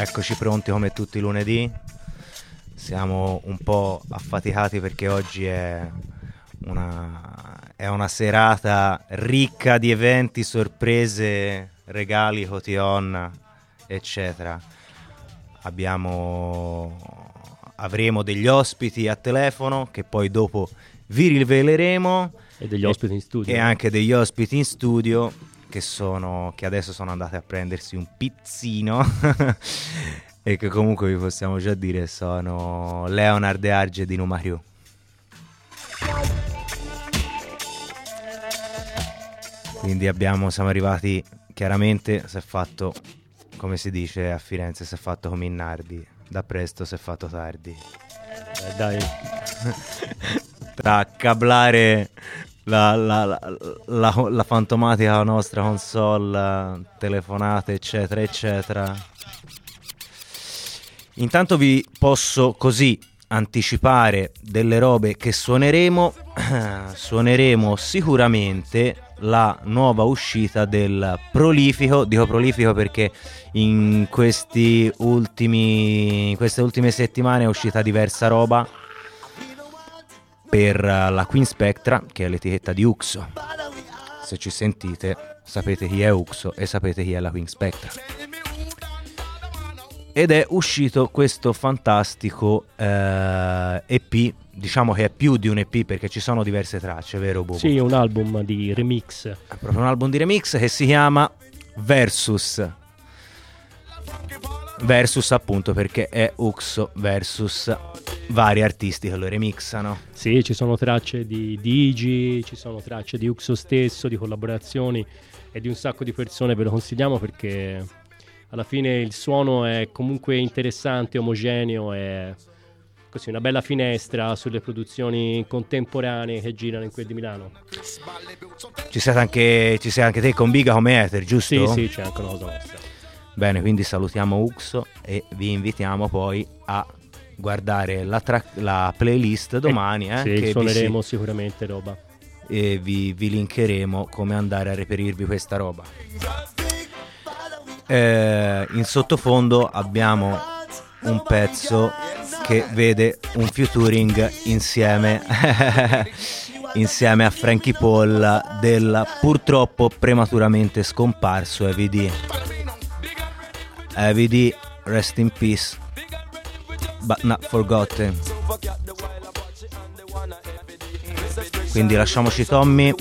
Eccoci, pronti come tutti i lunedì. Siamo un po' affaticati perché oggi è una, è una serata ricca di eventi, sorprese, regali, cotillon, eccetera. Abbiamo, avremo degli ospiti a telefono che poi dopo vi riveleremo. E degli ospiti in studio. E anche degli ospiti in studio che, sono, che adesso sono andate a prendersi un pizzino e che comunque vi possiamo già dire sono Leonard e Arge di Numariu. Quindi abbiamo, siamo arrivati, chiaramente si è fatto, come si dice a Firenze, si è fatto come Nardi, da presto si è fatto tardi. Eh, dai. Tra cablare la, la, la, la, fantomatica nostra console, telefonate, eccetera, eccetera. Intanto vi posso così anticipare delle robe che suoneremo. suoneremo sicuramente la nuova uscita del prolifico. Dico prolifico perché in, ultimi, in queste ultime settimane è uscita diversa roba per eh, la Queen Spectra, che è l'etichetta di Uxo. Se ci sentite, sapete chi è Uxo e sapete chi è la Queen Spectra. Ed è uscito questo fantastico eh, EP, diciamo che è più di un EP perché ci sono diverse tracce, vero Bobo? Sì, un album di remix. È proprio un album di remix che si chiama Versus. Versus appunto perché è Uxo versus vari artisti che lo remixano. Sì, ci sono tracce di Digi, ci sono tracce di Uxo stesso, di collaborazioni e di un sacco di persone, ve lo consigliamo perché alla fine il suono è comunque interessante, omogeneo e così una bella finestra sulle produzioni contemporanee che girano in quel di Milano. Ci sei anche, ci sei anche te con Biga come Ether, giusto? Sì, sì, c'è anche una cosa nostra. Bene, quindi salutiamo Uxo e vi invitiamo poi a guardare la, tra- la playlist domani. Eh, sì, che suoneremo si- sicuramente roba. E vi, vi, linkeremo come andare a reperirvi questa roba. Eh, in sottofondo abbiamo un pezzo che vede un featuring insieme, insieme a Frankie Paul del purtroppo prematuramente scomparso EVD. EVD, rest in peace, but not forgotten. Quindi lasciamoci Tommy,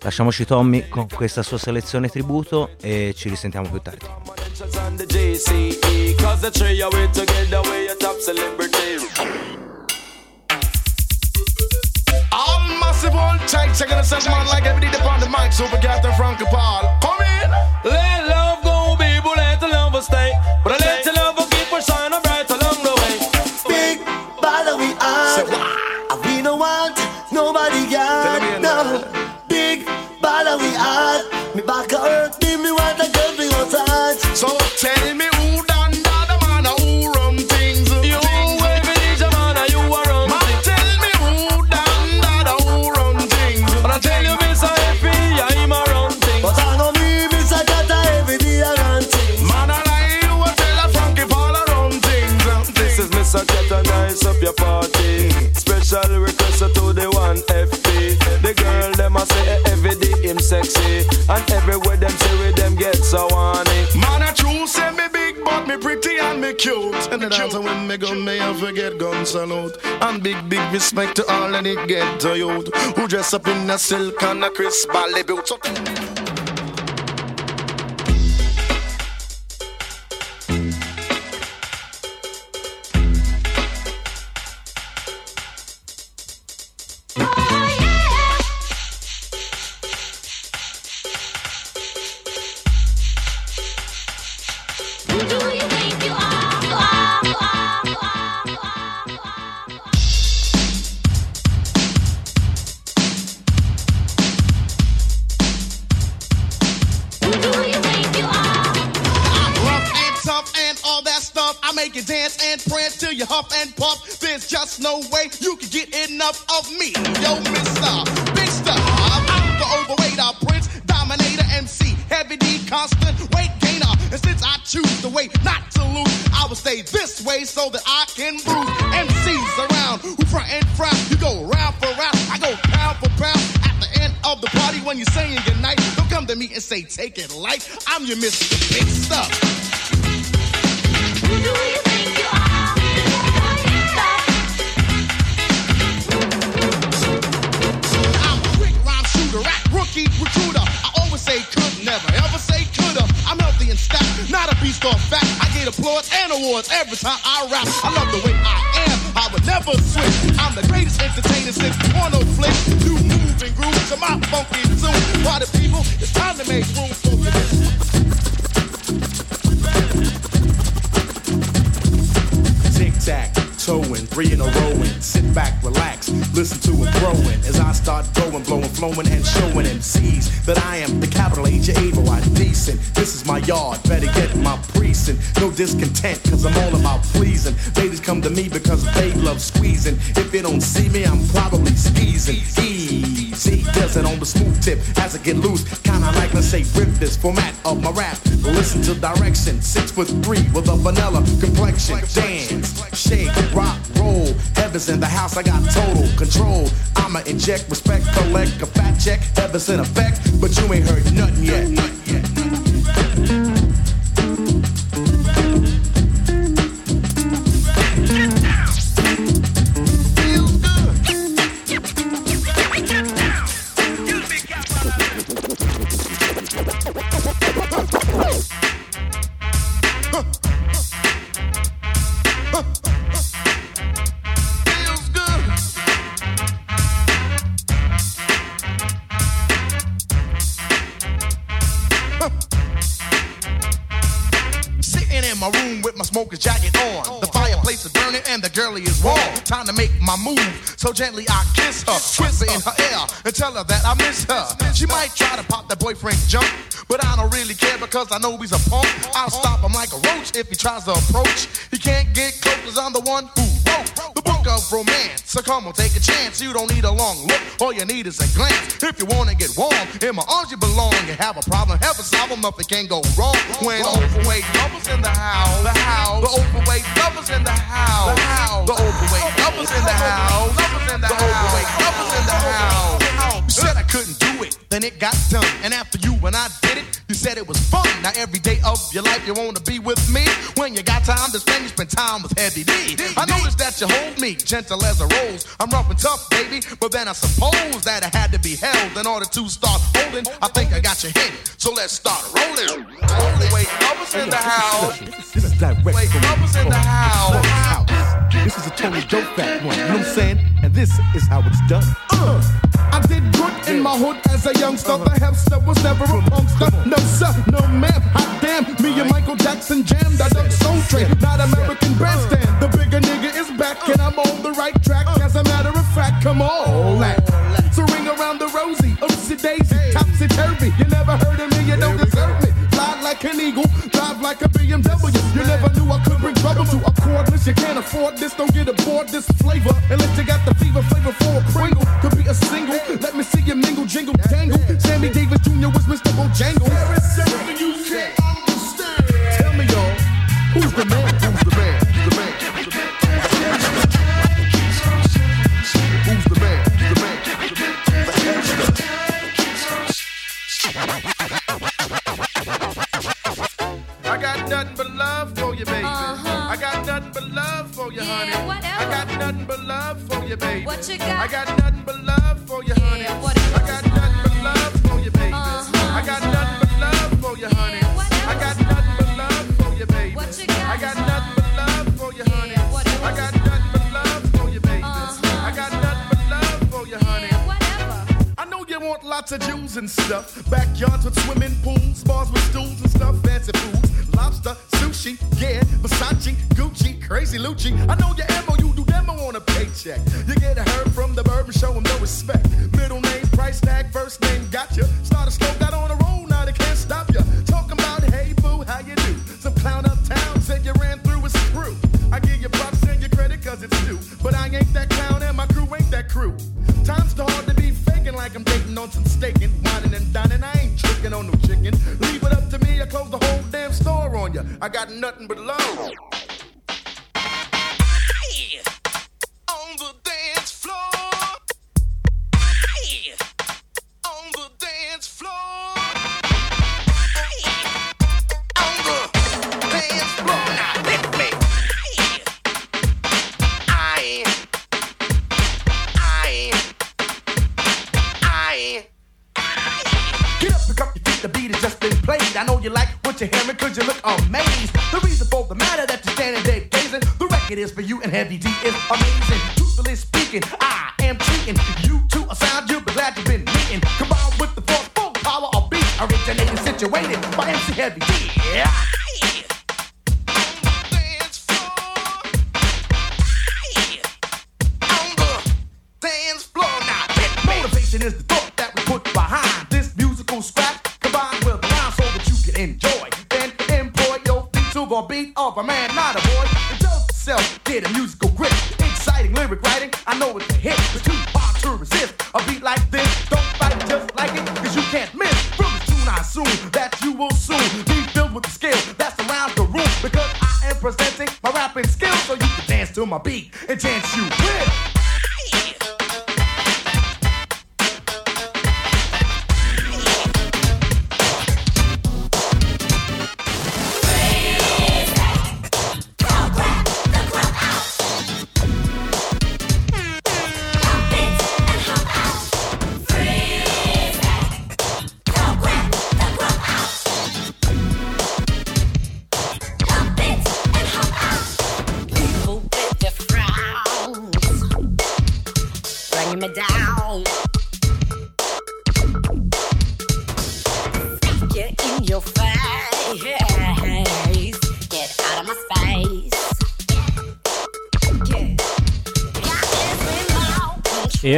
lasciamoci Tommy con questa sua selezione tributo e ci risentiamo più tardi. massive old tight, checking out, man, like every day upon the mic, super Captain Frankie Paul. Come in, let love go, people, let the love stay. But I let nobody got no. Big bother we are. Me back hurt sexy. And everywhere them say with them get so horny. Man, I true say me big, but me pretty and me cute. And the dance when me gun, me I forget gun salute. And big, big respect to all and it get to youth. Who dress up in a silk and a crisp ballet boot. you huff and puff. There's just no way you can get enough of me. Yo, Miss miss her. She might try to pop that boyfriend's junk, but I don't really care because I know he's a punk. I'll stop him like a roach if he tries to approach. He can't get close cause I'm the one who wrote the of romance. So come on, take a chance. You don't need a long look, all you need is a glance. If you wanna get warm, in my arms you belong. You have a problem, have a problem, nothing can go wrong. When overweight lovers in the house, the house, the overweight lovers in the house, the house, the overweight lovers in the house, lovers in the overweight lovers in the house. You said I couldn't do it, then it got done. And after you and I did it, you said it was fun. Now every day of your life you wanna be with me. When you got time to spend, you spend time with Heavy D. I noticed that you hold me gentle as a rose. I'm rough and tough, baby, but then I suppose that I had to be held in order to start holding. I think I got your hint, so let's start rolling. Rolling. Wait, lovers in the house. This is direct Wait, from lovers in the house. This is a Tony dope fat one. You know what I'm saying? And this is how it's done. Uh, I did good in my hood as a youngster. The hipster was never a punkster. No sir, no ma'am. Hot damn, me and Michael Jackson jammed. I done soul train, not American bandstand. The bigger nigga is back and I'm on the right track. As a matter of fact, come on, lad. So ring around the rosy, oopsie daisy, topsy turvy. You never heard of me, you don't deserve me. Like an eagle, drive like a BMW. You never knew I could bring trouble to a cordless. You can't afford this, don't get aboard this flavor. Unless you got the fever flavor for a Pringle. Could be a single, let me see you mingle, jingle, tangle. Sammy Davis Jr. was Mr. Bojangles. There is something you can't understand. Tell me, y'all, who's the man? Who's the man? Who's the man? Got nothing but love for you, baby. Uh-huh. I got nothing but love for you, Yeah, honey. whatever. I got nothing but love for you, baby. What you got? I got nothing but love for you, Yeah, honey. what else? I got nothing but love for you, baby. Uh-huh. I got nothing but love for you, Yeah, honey. what I got nothing but love for you, baby. What you got? I got nothing but love for you, Yeah, honey. what else? I got nothing but love for you, baby. Uh-huh. I got nothing but love for you, honey. Yeah, whatever. I know you want lots of Jews and stuff. Backyards with swimming pools, bars with stools and stuff, fancy food lobster, sushi, yeah, Versace, Gucci, crazy Lucci. I know your MO, you do demo on a paycheck. You get a heard from the Bourbon Show, show him no respect. Middle name, price tag, first name, gotcha. Started slow, got on a roll, now they can't stop ya. Talking about, hey boo, how you do? Some clown uptown said you ran through a screw. I give you props and your credit cause it's due. But I ain't that clown and my crew ain't that crew. Time's too hard to be faking like I'm dating on some staking. Whining and dining, I ain't tricking on no chicken. Leave it up to me, I close the hole store on you. I got nothing but love. Cause you look amazed. The reason for the matter that you're standing there gazing, the record is for you and Heavy D is amazing. Truthfully speaking, I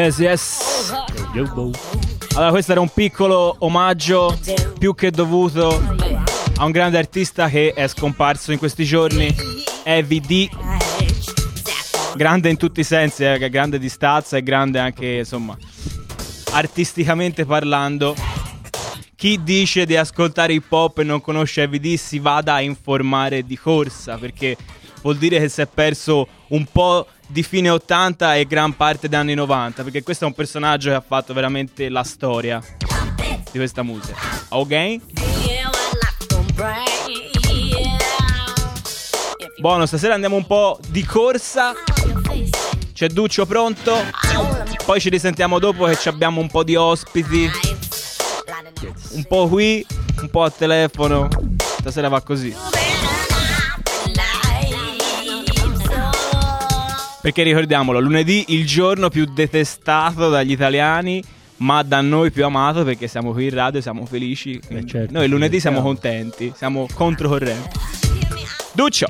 Yes, yes. Allora, questo era un piccolo omaggio più che dovuto a un grande artista che è scomparso in questi giorni, Heavy D. Grande in tutti i sensi, eh, grande di stazza e grande anche, insomma, artisticamente parlando. Chi dice di ascoltare hip hop e non conosce Heavy D si vada a informare di corsa, perché vuol dire che si è perso un po' di fine 80 e gran parte degli anni 90, perché questo è un personaggio che ha fatto veramente la storia di questa musica. Ok? Buono, stasera andiamo un po' di corsa. C'è Duccio pronto. Poi ci risentiamo dopo che abbiamo un po' di ospiti. Un po' qui, un po' a telefono. Stasera va così. Perché ricordiamolo, lunedì il giorno più detestato dagli italiani, ma da noi più amato perché siamo qui in radio, siamo felici. Quindi certo, noi lunedì siamo contenti, siamo controcorrenti. Duccio!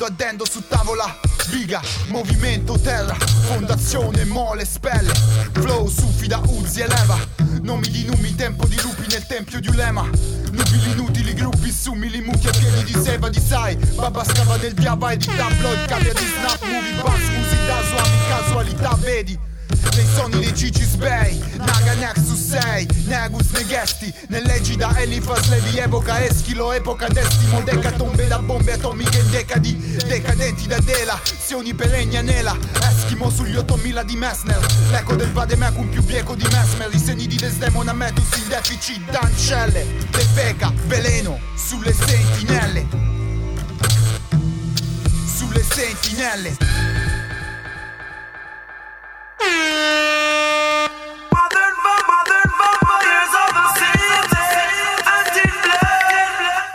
Addo addendo su tavola Biga, movimento, terra Fondazione, mole, spelle Flow, sufida, Uzi, eleva Nomi di numi, tempo di lupi nel tempio di Ulema. Nubili inutili, gruppi Bissumili mucchi a piedi di seba di sai. Babba scava del diavolo di tabloid Cambia di snap, movie, bus, usi da suami Casualità, vedi. Nei sogni dei Cici Sbei Naga Nexus 6 Negus Negesti. Nell'eggi da Elifas Levi evoca Eschilo Epoca d'estimo Decatombe da bombe atomiche Sioni peregna nela Eschimo sugli 8000 di Messner L'eco del Vademecum più bieco di Mesmer I segni di Desdemona Metus in deficit d'ancelle Defeca Veleno Sulle sentinelle Sulle sentinelle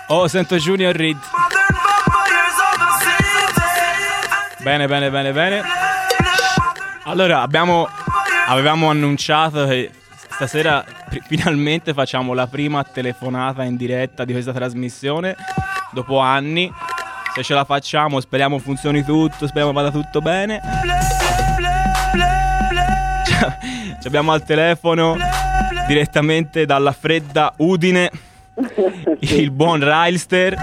Oh, sento Junior Reed. Bene, bene, bene, bene. Allora, abbiamo, avevamo annunciato che stasera pri- finalmente facciamo la prima telefonata in diretta di questa trasmissione. Dopo anni. Se ce la facciamo, speriamo funzioni tutto, speriamo vada tutto bene. Ci abbiamo al telefono direttamente dalla fredda Udine il buon Rylster.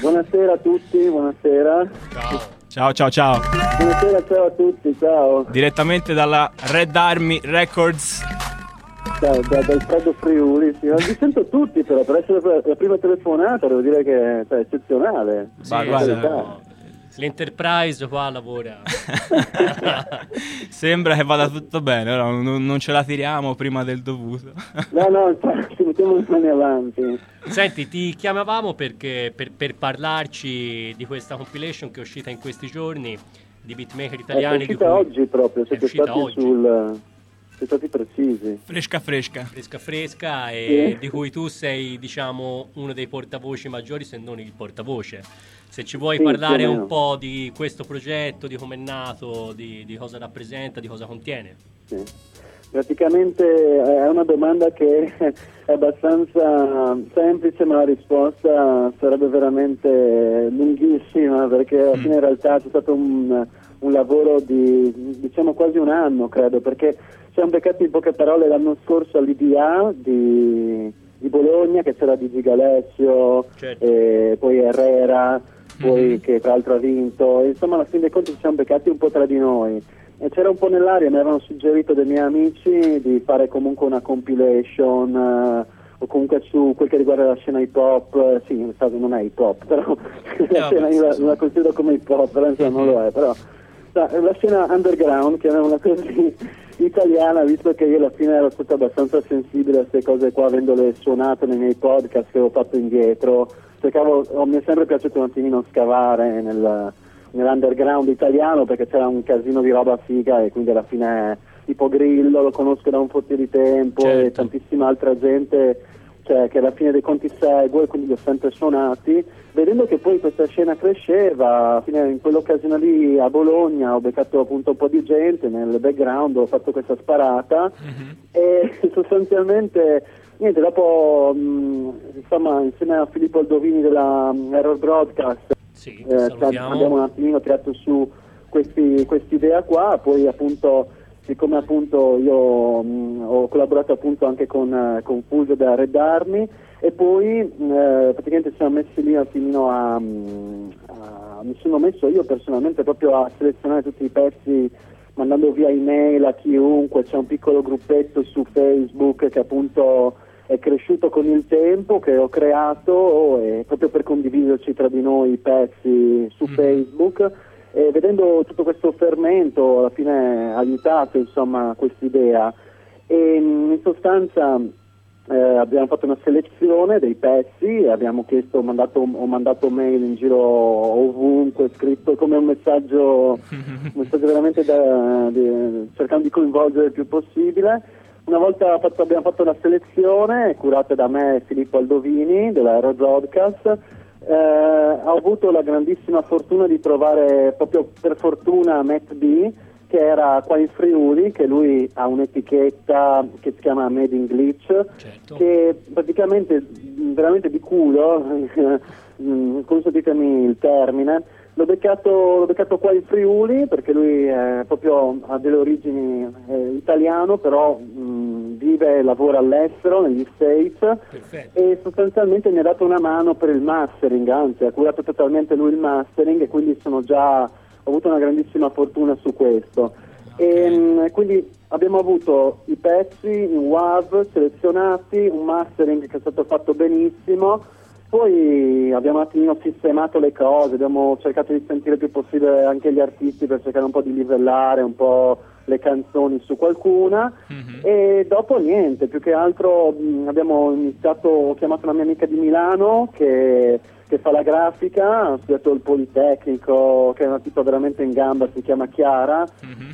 Buonasera a tutti, buonasera. Ciao, ciao, ciao. Buonasera, ciao a tutti, ciao. Direttamente dalla Red Army Records. Ciao, da, dal freddo Friuli. Sì. Vi sento tutti però, per essere la- prima telefonata devo dire che cioè, è eccezionale. Sì, guarda-. L'Enterprise qua lavora. Sembra che vada tutto bene, però non, non ce la tiriamo prima del dovuto. No, no, mettiamo le mani avanti. Senti, ti chiamavamo perché, per, per parlarci di questa compilation che è uscita in questi giorni di beatmaker È italiani. di uscita cui- oggi proprio, è siete uscita stati oggi. sul... Siete stati precisi. Fresca, fresca. fresca fresca e Sì. di cui tu sei diciamo uno dei portavoci maggiori se non il portavoce se ci vuoi Sì, parlare un po' di questo progetto di come è nato di, di cosa rappresenta di cosa contiene Sì. Praticamente è una domanda che è abbastanza semplice, ma la risposta sarebbe veramente lunghissima perché alla fine in realtà c'è stato un, un lavoro di diciamo quasi un anno, credo, perché siamo beccati in poche parole l'anno scorso all'IDA di, di Bologna, che c'era Digi Galessio, Certo. e poi Herrera, poi che tra l'altro ha vinto, insomma alla fine dei conti ci siamo beccati un po' tra di noi. E c'era un po' nell'aria, mi avevano suggerito dei miei amici di fare comunque una compilation eh, o comunque su quel che riguarda la scena hip hop, eh, sì, in realtà non è hip hop, però la scena io la, la considero come hip hop, però insomma non lo è, però sa, la scena underground, chiamiamola così, italiana, visto che io alla fine ero stato abbastanza sensibile a queste cose qua, avendole suonate nei miei podcast che avevo fatto indietro, cercavo, oh, mi è sempre piaciuto un attimino scavare nel, nell'underground italiano perché c'era un casino di roba figa e quindi alla fine tipo Grillo lo conosco da un po' di tempo e Certo. tantissima altra gente cioè, che alla fine dei conti segue, quindi li ho sempre suonati, vedendo che poi questa scena cresceva, in quell'occasione lì a Bologna ho beccato appunto un po' di gente nel background, ho fatto questa sparata e sostanzialmente niente, dopo mh, insomma insieme a Filippo Aldovini della mh, Error Broadcast sì eh, abbiamo un attimino tirato su questi- quest'idea qua, poi appunto siccome appunto io mh, ho collaborato appunto anche con, eh, con Fulvio da Red Army e poi mh, eh, praticamente ci siamo messi lì attimino a, mh, a- mi sono messo io personalmente proprio a selezionare tutti i pezzi mandando via email a chiunque, c'è un piccolo gruppetto su Facebook che appunto è cresciuto con il tempo, che ho creato e proprio per condividerci tra di noi i pezzi su Facebook e vedendo tutto questo fermento alla fine ha aiutato insomma quest'idea e mh, in sostanza eh, abbiamo fatto una selezione dei pezzi, abbiamo chiesto, mandato, ho mandato mail in giro ovunque, scritto come un messaggio, un messaggio veramente da- di- cercando di coinvolgere il più possibile. Una volta fatto- abbiamo fatto una selezione curata da me e Filippo Aldovini della Aero Broadcast, eh, ho avuto la grandissima fortuna di trovare proprio per fortuna Matt B che era qua in Friuli, che lui ha un'etichetta che si chiama Made in Glitch, certo. che praticamente veramente di culo, mh, consentitemi il termine, l'ho beccato, l'ho beccato qua in Friuli perché lui è proprio, ha delle origini eh, italiano, però mh, vive e lavora all'estero, negli States, e sostanzialmente mi ha dato una mano per il mastering, anzi ha curato totalmente lui il mastering e quindi sono già, ho avuto una grandissima fortuna su questo. E, mh, quindi abbiamo avuto i pezzi in WAV selezionati, un mastering che è stato fatto benissimo, poi abbiamo un attimino sistemato le cose, abbiamo cercato di sentire il più possibile anche gli artisti per cercare un po' di livellare un po' le canzoni su qualcuna e dopo niente, più che altro mh, abbiamo iniziato, ho chiamato una mia amica di Milano che, che fa la grafica, ha studiato il Politecnico, che è una tipa veramente in gamba, si chiama Chiara,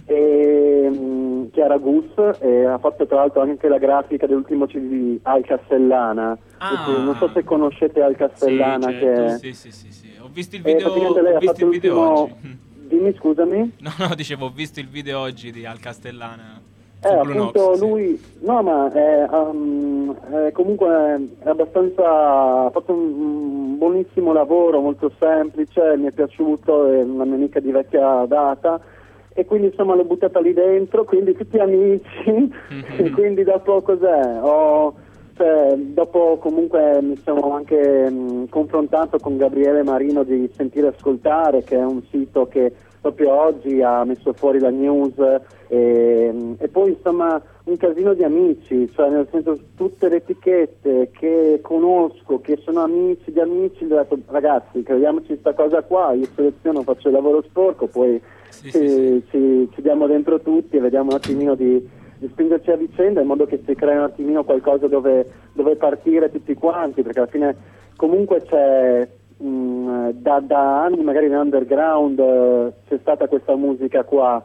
e, mh, Chiara Gus, e ha fatto tra l'altro anche la grafica dell'ultimo CD di Al Castellana. Ah. non so se conoscete Al Castellana Sì, che certo, sì, sì, sì, sì. Ho visto il eh, video, ho visto il video oggi. Dimmi scusami. No, no, dicevo, ho visto il video oggi di Al Castellana. Eh, appunto Nox, sì. lui, no ma è, um, è comunque è abbastanza, ha fatto un, un buonissimo lavoro, molto semplice, mi è piaciuto, è una mia amica di vecchia data e quindi insomma l'ho buttata lì dentro, quindi tutti amici, e quindi dopo cos'è? Ho, cioè, dopo comunque mi sono anche mh, confrontato con Gabriele Marino di Sentire Ascoltare, che è un sito che proprio oggi ha messo fuori la news e, e poi insomma un casino di amici, cioè nel senso tutte le etichette che conosco, che sono amici di amici, ho detto ragazzi crediamoci questa cosa qua, io seleziono, faccio il lavoro sporco, poi ci, Ci, ci diamo dentro tutti e vediamo un attimino di, di spingerci a vicenda in modo che si crei un attimino qualcosa dove, dove partire tutti quanti, perché alla fine comunque c'è mh, da, da anni magari nell'underground eh, c'è stata questa musica qua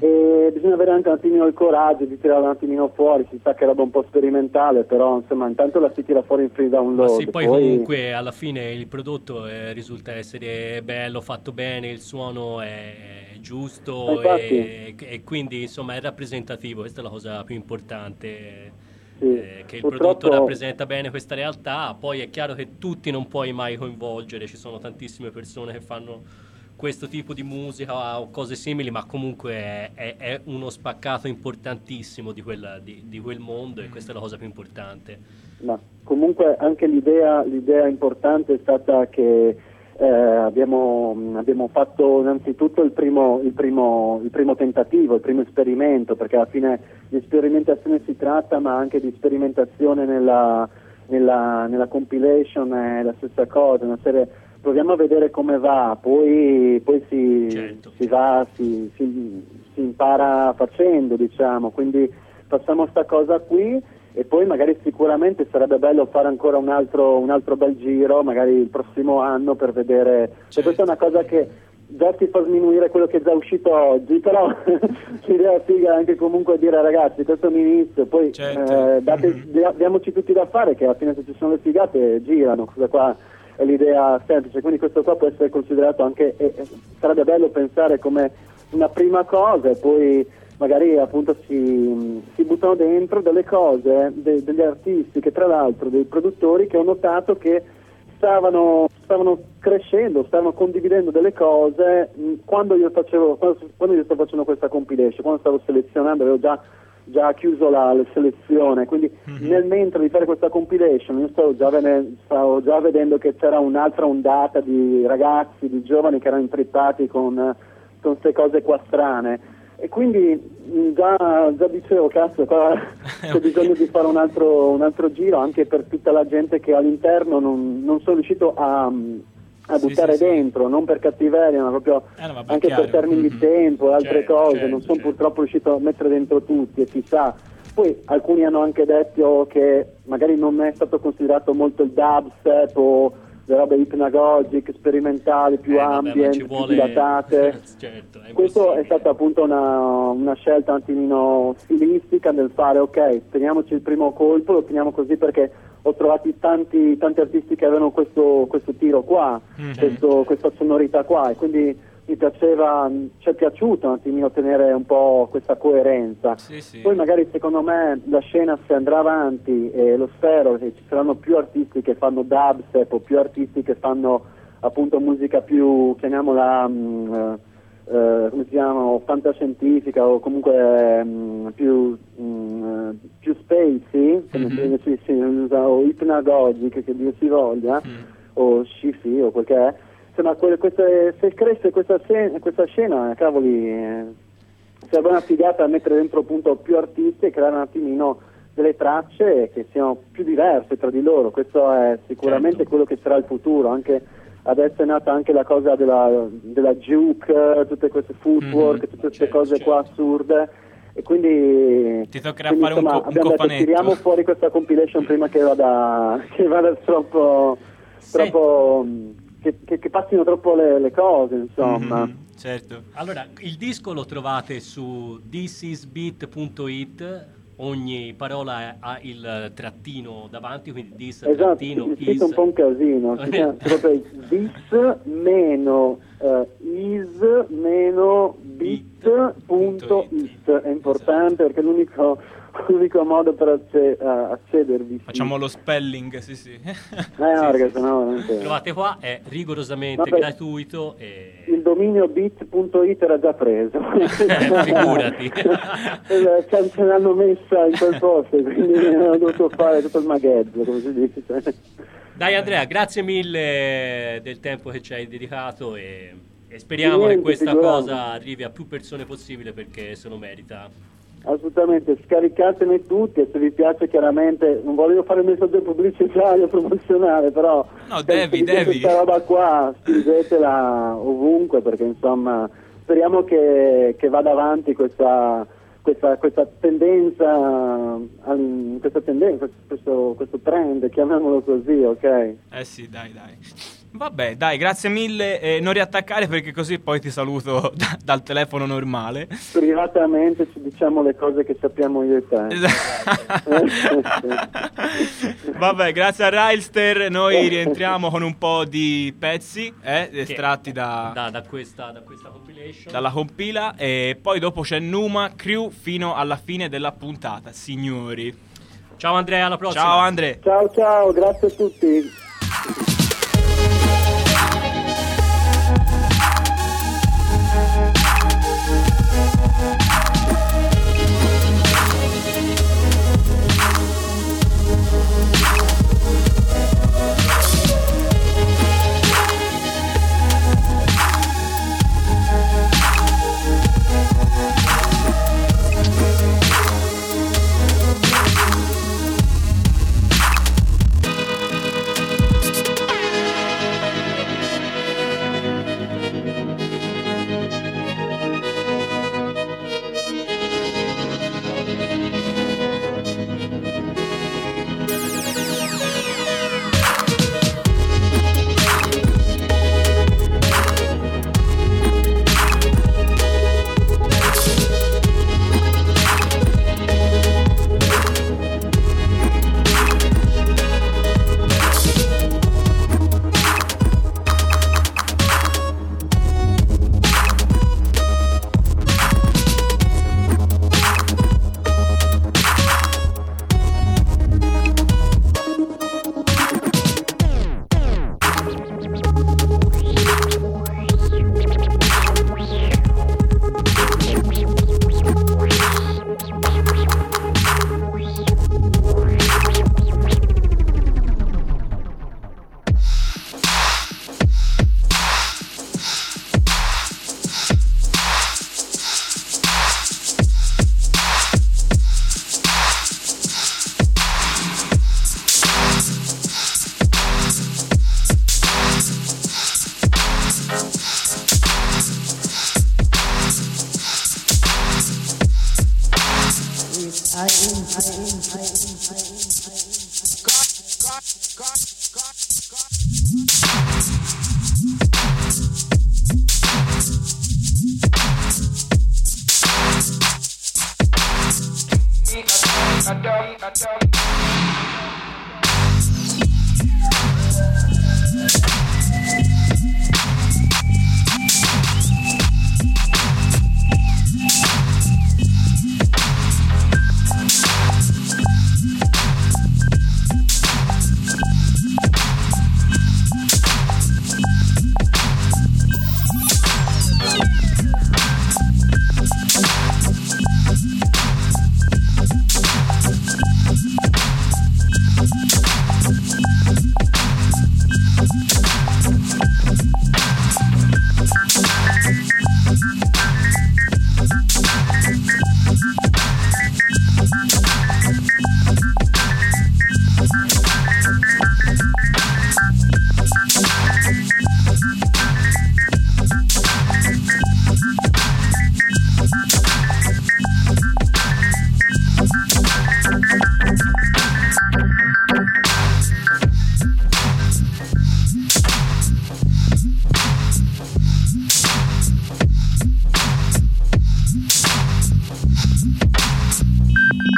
e bisogna avere anche un attimino il coraggio di tirarla un attimino fuori, si sa che è roba un po' sperimentale, però insomma intanto la si tira fuori in free Ma download. sì, poi comunque alla fine il prodotto eh, risulta essere bello, fatto bene, il suono è giusto Infatti. e, e quindi insomma è rappresentativo, questa è la cosa più importante. Sì. eh, che il Purtroppo- prodotto rappresenta bene questa realtà, poi è chiaro che tutti non puoi mai coinvolgere, ci sono tantissime persone che fanno questo tipo di musica o cose simili, ma comunque è, è- è uno spaccato importantissimo di, quella- di- di quel mondo e questa è la cosa più importante. Ma comunque anche l'idea, l'idea importante è stata che eh, abbiamo, abbiamo fatto innanzitutto il primo, il, primo, il primo tentativo, il primo esperimento, perché alla fine di sperimentazione si tratta, ma anche di sperimentazione nella, nella, nella compilation è la stessa cosa, una serie, proviamo a vedere come va, poi, poi si, si va, si, si- si impara facendo, diciamo, quindi facciamo sta cosa qui e poi magari sicuramente sarebbe bello fare ancora un altro, un altro bel giro, magari il prossimo anno per vedere. E questa è una cosa che già ti fa sminuire quello che è già uscito oggi, però l'idea figa è anche comunque dire ragazzi questo è un inizio, poi eh, date- dia- diamoci tutti da fare che alla fine se ci sono le figate girano, questa qua è l'idea semplice, quindi questo qua può essere considerato anche, e- e sarebbe bello pensare come una prima cosa e poi magari appunto si, si buttano dentro delle cose de- degli artisti che tra l'altro dei produttori che ho notato che stavano, stavano crescendo, stavano condividendo delle cose quando io facevo quando, quando io sto facendo questa compilation, quando stavo selezionando avevo già già chiuso la, la selezione, quindi nel mentre di fare questa compilation io stavo già, vene- stavo già vedendo che c'era un'altra ondata di ragazzi, di giovani che erano intrippati con queste cose qua strane. E quindi mh, già, già dicevo, cazzo, qua c'è bisogno di fare un altro, un altro giro anche per tutta la gente che all'interno non, non sono riuscito a, a Sì, buttare sì, sì. dentro, non per cattiveria, ma proprio Eh, no, anche chiaro. per termini di Mhm. tempo e altre Certo, cose, certo, non sono purtroppo riuscito a mettere dentro tutti e sa. Poi alcuni hanno anche detto che magari non è stato considerato molto il dubstep o le robe hypnagogic, sperimentali, più Eh, vabbè, ma ambient, ci più vuole- datate. certo, è Questo è stata appunto una, una scelta un attimino stilistica nel fare ok, teniamoci il primo colpo, lo teniamo così perché ho trovato tanti, tanti artisti che avevano questo, questo tiro qua, Mhm. questo- questa sonorità qua e quindi mi piaceva, ci è piaciuto un attimino tenere un po' questa coerenza. Sì, sì. Poi magari secondo me la scena se andrà avanti e lo spero che ci saranno più artisti che fanno dubstep o più artisti che fanno appunto musica più, chiamiamola, mm, eh, eh, come si chiama, fantascientifica o comunque mm, più, mm, eh, più space eh, sì, sì, o Hypnagogic che Dio si voglia, o Shifi o quel che è. Insomma, quelle- queste- se cresce questa, scena, questa scena, cavoli, eh, sarebbe una figata mettere dentro appunto più artisti e creare un attimino delle tracce che siano più diverse tra di loro. Questo è sicuramente Certo. quello che sarà il futuro. Anche adesso è nata anche la cosa della, della juke, tutte queste footwork, tutte queste certo, cose qua certo. assurde. E quindi, Ti toccherà quindi, fare un insomma, co- un abbiamo detto, tiriamo fuori questa compilation prima che vada, che vada troppo, Sì. Che, che- che passino troppo le, le cose, insomma. Mhm, certo. Allora, il disco lo trovate su thisisbeat.it. Ogni parola ha il trattino davanti, quindi this Esatto, trattino is. è un po' un casino, proprio this meno eh, is meno bit.it, è importante perché è l'unico, l'unico modo per acce- eh, accedervi. sì. Facciamo lo spelling, sì, sì. Eh no, perché sennò veramente... Trovate qua, è rigorosamente Vabbè. gratuito e... Il dominio bit.it era già preso. figurati. Eh, ce l'hanno messa in quel posto, quindi ho dovuto fare tutto il magheggio, come si dice. Dai Andrea, grazie mille del tempo che ci hai dedicato e, e speriamo Niente, che questa cosa arrivi a più persone possibile perché se lo merita. Assolutamente, scaricatene tutti e se vi piace chiaramente, non voglio fare un messaggio pubblicitario promozionale, però No, devi, devi. questa roba qua, scrivetela ovunque perché insomma speriamo che, che vada avanti questa, questa, questa tendenza, questa tendenza, questo, questo trend, chiamiamolo così, ok? Eh sì, dai, dai. Vabbè, dai, grazie mille. eh, non riattaccare perché così poi ti saluto da- dal telefono normale. Privatamente ci diciamo le cose che sappiamo io e te. Vabbè, grazie a Railster noi rientriamo con un po' di pezzi eh, estratti da- Da, da questa, da questa compilation. dalla compila e poi dopo c'è Numa Crew fino alla fine della puntata, signori. Ciao Andrea, alla prossima. Ciao Andre. Ciao ciao, grazie a tutti. Bye.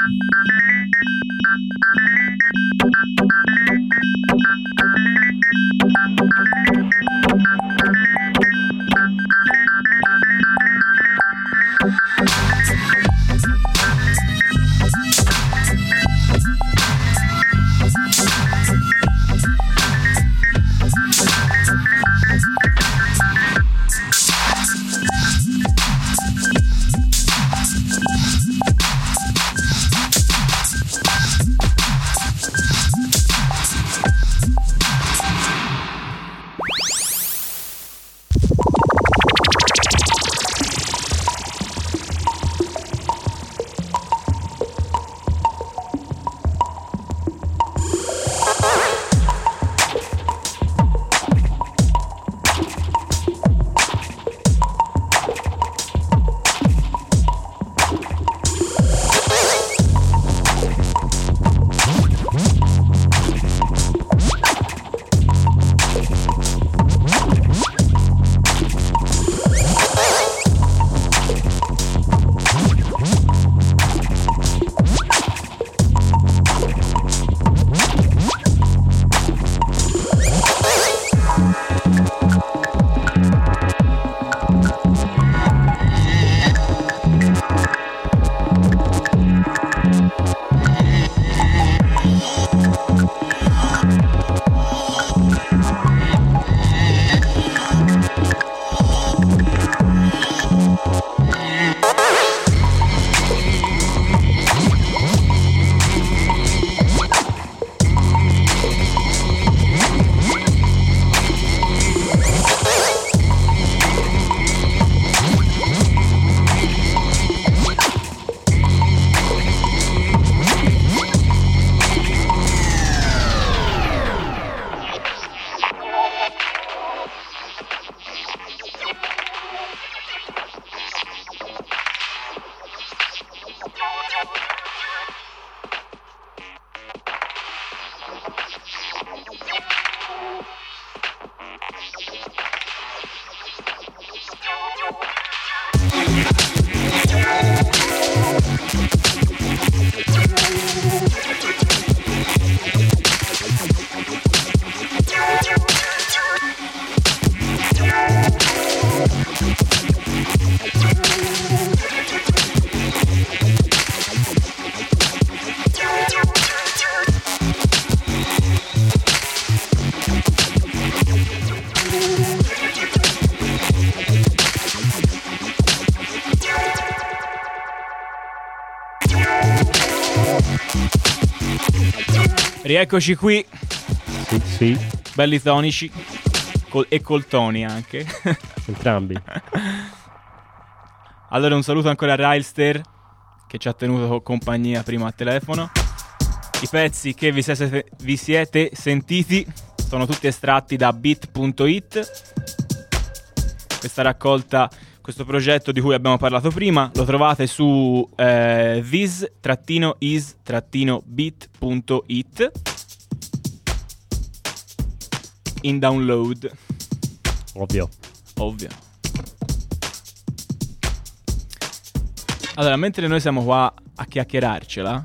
Thank you. Rieccoci qui, Sì, sì, belli tonici col- e col Tony anche. entrambi. allora un saluto ancora a Rylster che ci ha tenuto co- compagnia prima a telefono. I pezzi che vi siete, vi siete sentiti sono tutti estratti da bit.it. Questa raccolta, questo progetto di cui abbiamo parlato prima, lo trovate su eh, this-is-bit.it in download, Ovvio. ovvio. Allora, mentre noi siamo qua a chiacchierarcela,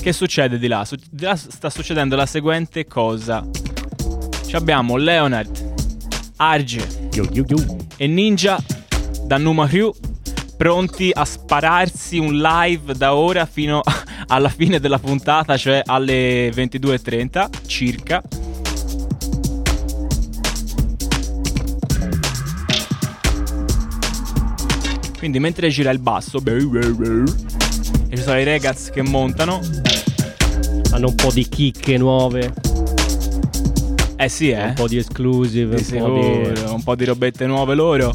che succede di là? Su- di là sta succedendo la seguente cosa. Ci abbiamo Leonard, Arge Yo, yo, yo. E Ninja da Numa Crew pronti a spararsi un live da ora fino alla fine della puntata, cioè alle 22.30 circa. Quindi mentre gira il basso e ci sono i ragazzi che montano, Hanno un po' di chicche nuove, eh sì eh, un po' di exclusive, di un po' di... sicuro, un po' di robette nuove loro.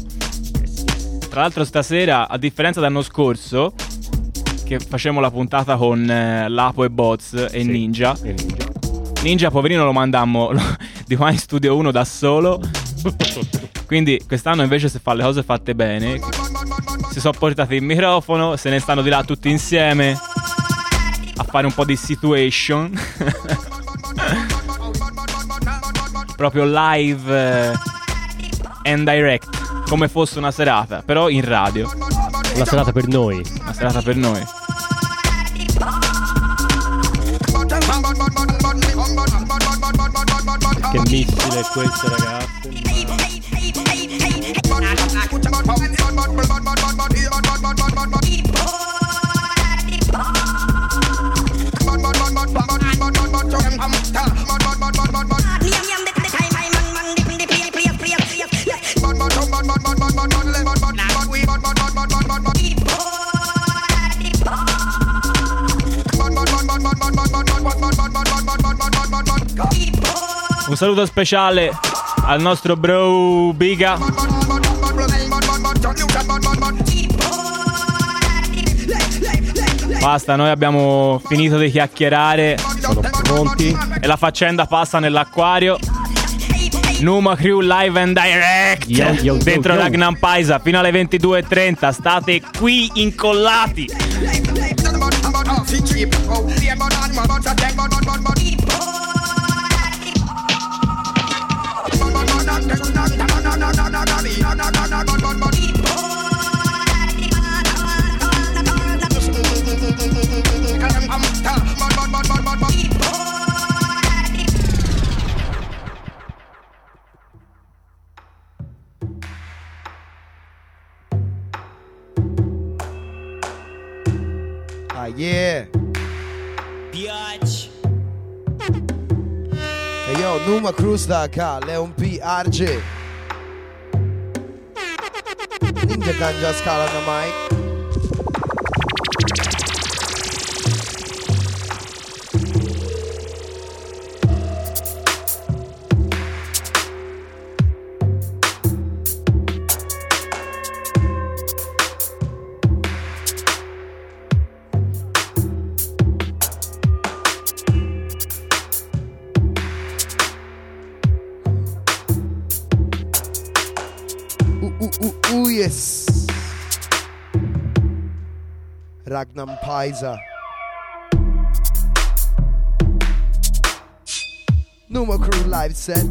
Tra l'altro stasera, a differenza dell'anno scorso, che facevamo la puntata con eh, Lapo e Boz e Sì. Ninja, e ninja. Ninja poverino lo mandammo di qua in studio 1 da solo. Quindi quest'anno invece se fa le cose fatte bene, si sono portati il microfono, se ne stanno di là tutti insieme a fare un po' di situation. Proprio live eh, and direct, come fosse una serata, però in radio, Una serata per noi. una serata per noi. Che missile è questo, ragazzi. Saluto speciale al nostro bro Biga. Basta, noi abbiamo finito di chiacchierare Sono pronti. e la faccenda passa nell'acquario. Numa Crew live and direct Yo, yo, yo, dentro yo. Ragnar Paisa fino alle 22.30. State qui incollati. me. Ah, yeah. Hey, yo, Leon P. RG. Leon P. RJ. Ninja Ganja Scala na mic. Ragnam Paisa. Numa Crew live set.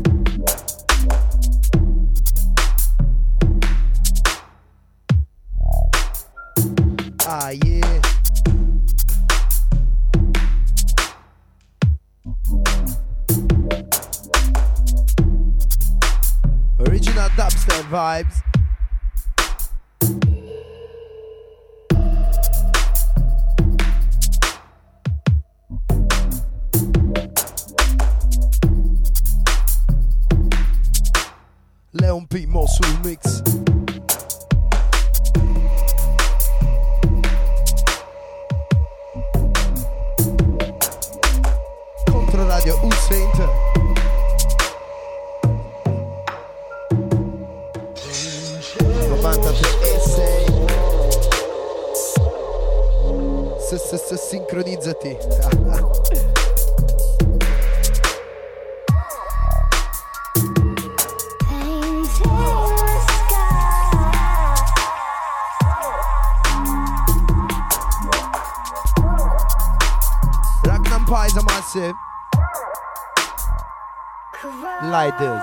Ah, yeah. Original dubstep vibes. Leon P. Mosul Mix. Radio U-Center. 6 S, s, s, sincronizzati massive Lighters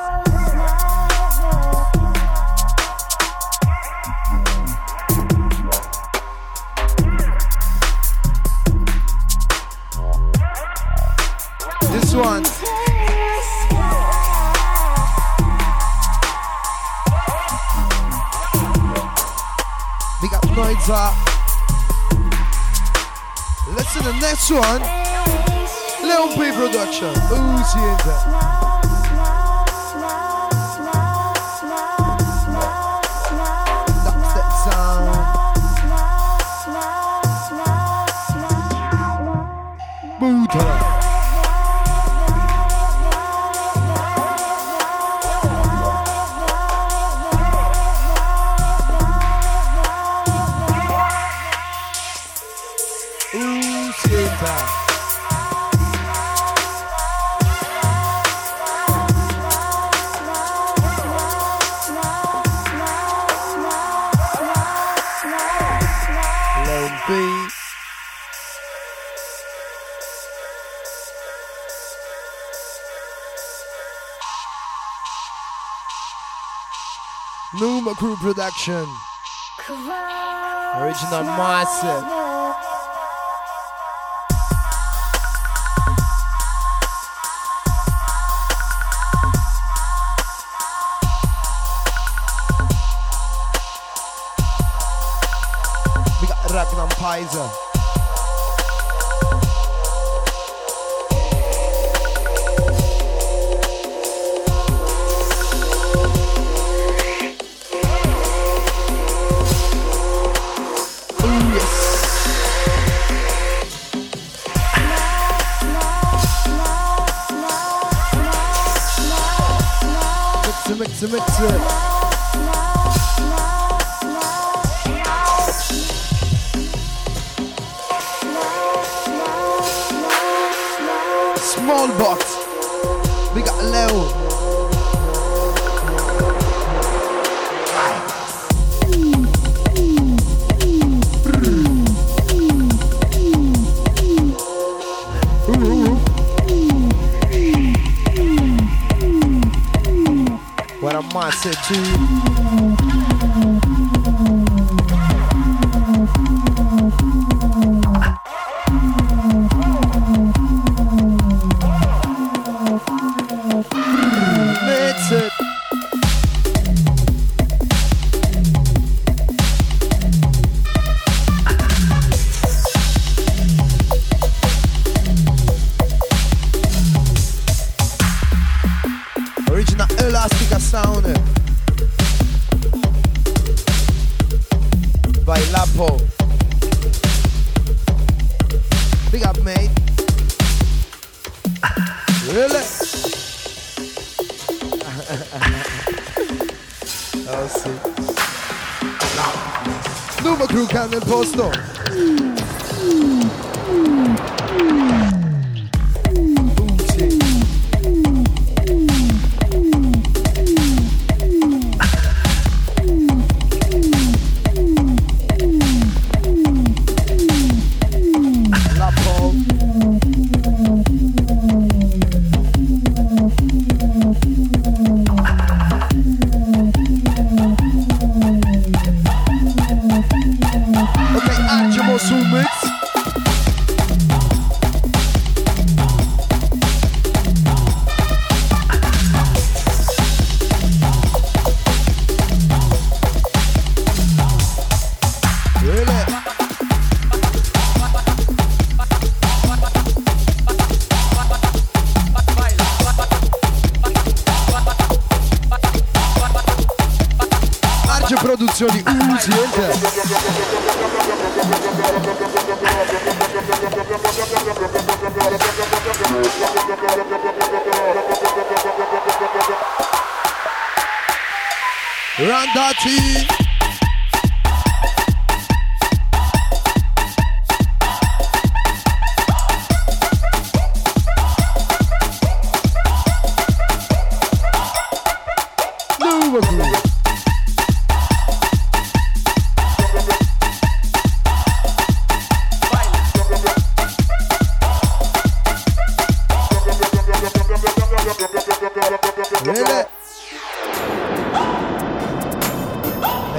This one. Big up Noiza. Listen to the next one Leon P production. Uzi Enter production. Original Massive. Pfizer. Mix massive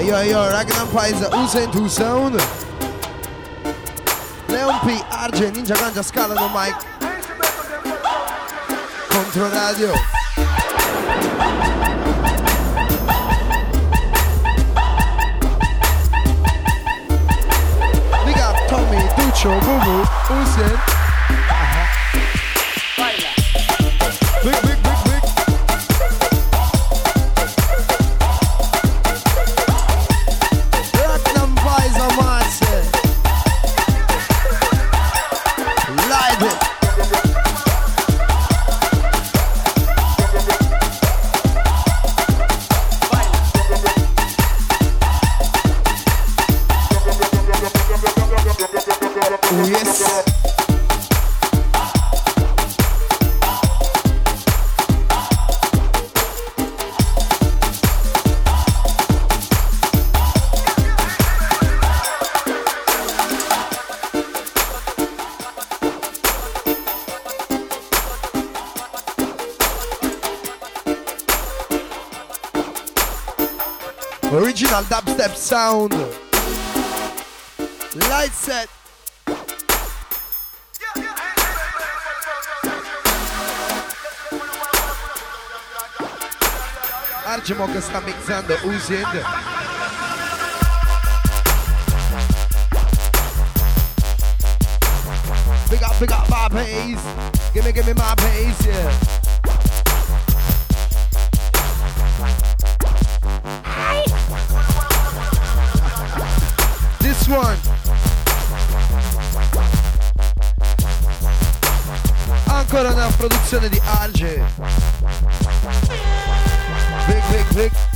Hey yo, hey yo, Ragnar Paisa, usa into sound. Leon P, Arge, Ninja Ganja, scalano Mike. Contro radio. Big up Tommy, Duccio, Bubu, Usen. Sound. Light set. Argimo che sta mixando Uzind. Big up, big up my pace. Gimme, gimme my pace, yeah. Produzione di Alge. Big, big, big.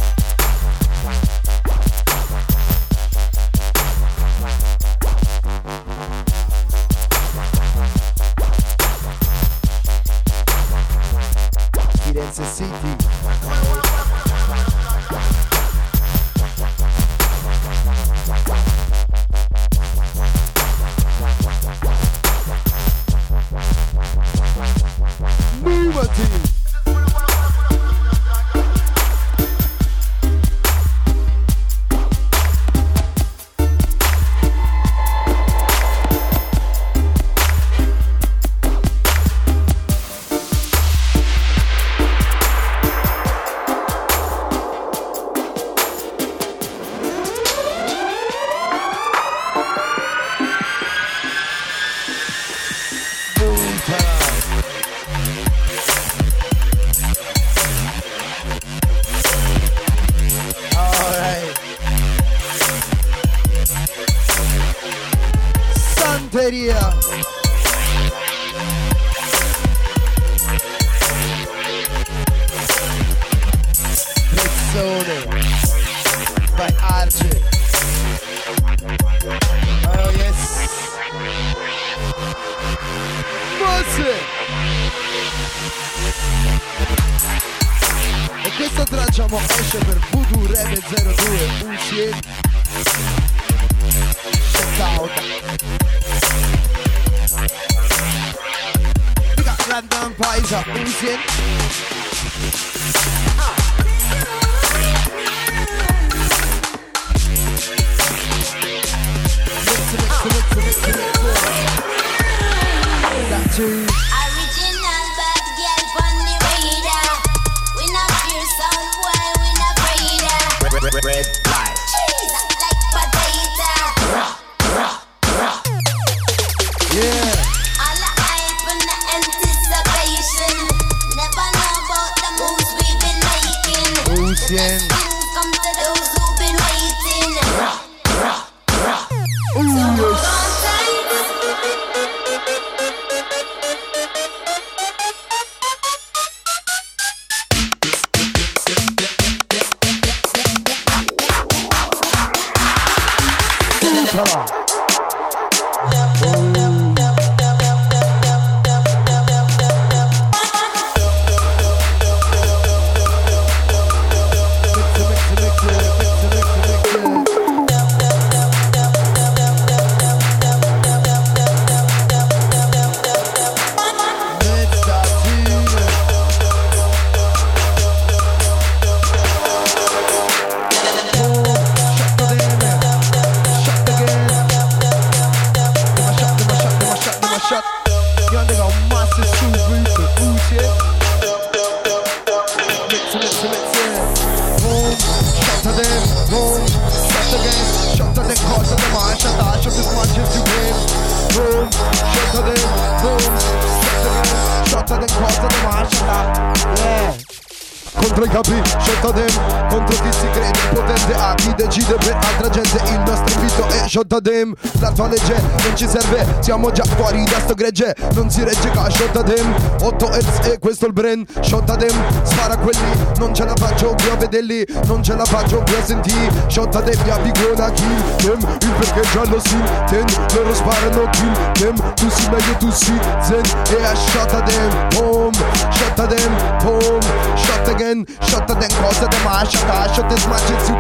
Capi, shot them Contro chi si crede potente a chi decide per altra gente Il nostro invito è shot them La tua legge non ci serve Siamo già fuori da sto gregge Non si regge ca shot them 8 Hz e questo il brain Shot them Spara quelli Non ce la faccio qui a vederli Non ce la faccio qui a sentire. Shot them via bigona kill them Il perché già lo si ten Loro sparano kill them Tu si meglio tu si zen E a shot them Boom. Shot them Boom. Shot again Shot them Cosa them a shot a shot as much as you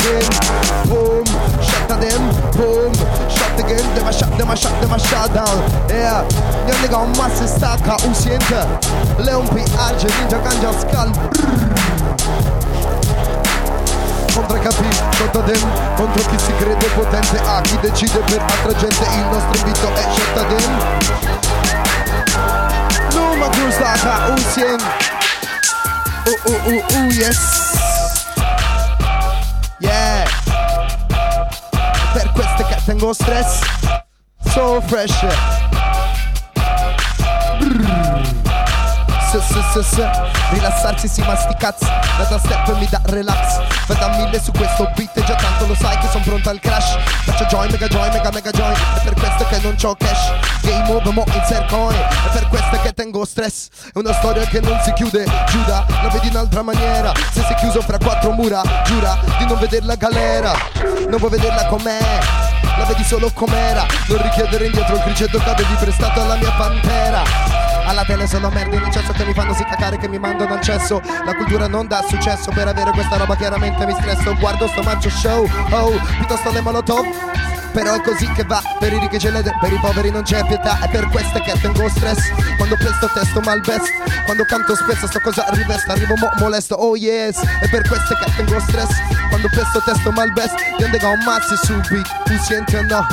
Boom Shot them Boom Shot again. Them a shot them a shot them a shot down. Yeah Io nigga un massa stacca usiente Leon P. Arge Ninja Ganja Skull. Contro i capi, shot them. Contro chi si crede potente A chi decide per altra gente Il nostro invito è shot them Numa Cruzata usiente Uh, uh, uh, uh, yes. Yeah. Per queste che tengo stress. So fresh. Brrr. S, s, s, s. Rilassarsi si ma sti cazzi. Da step mi dà relax. Vai da mille su questo beat e già tanto lo sai che son pronto al crash. Faccio joy, mega joy, mega mega joy. È per questo che non c'ho cash. Game over, mo insert coin È per questo che tengo stress. È una storia che non si chiude. Giuda, la vedi in altra maniera. Se sei chiuso fra quattro mura Giura di non vederla galera. Non vuoi vederla com'è? La vedi solo com'era. Non richiedere indietro il criceto che avevi prestato alla mia pantera alla tele sono merda in eccesso che mi fanno sì cacare che mi mandano al cesso. La cultura non dà successo per avere questa roba chiaramente mi stresso. Guardo sto maggio show, oh, piuttosto le molotov. Però è così che va, per i ricchi ce le per i poveri non c'è pietà. È per queste che tengo stress, quando pesto testo mal best. Quando canto spesso sto cosa rivesta, arrivo mo molesto, oh yes. È per queste che tengo stress, quando pesto testo mal best. Io andego un mazzi su beat, tu senti o no?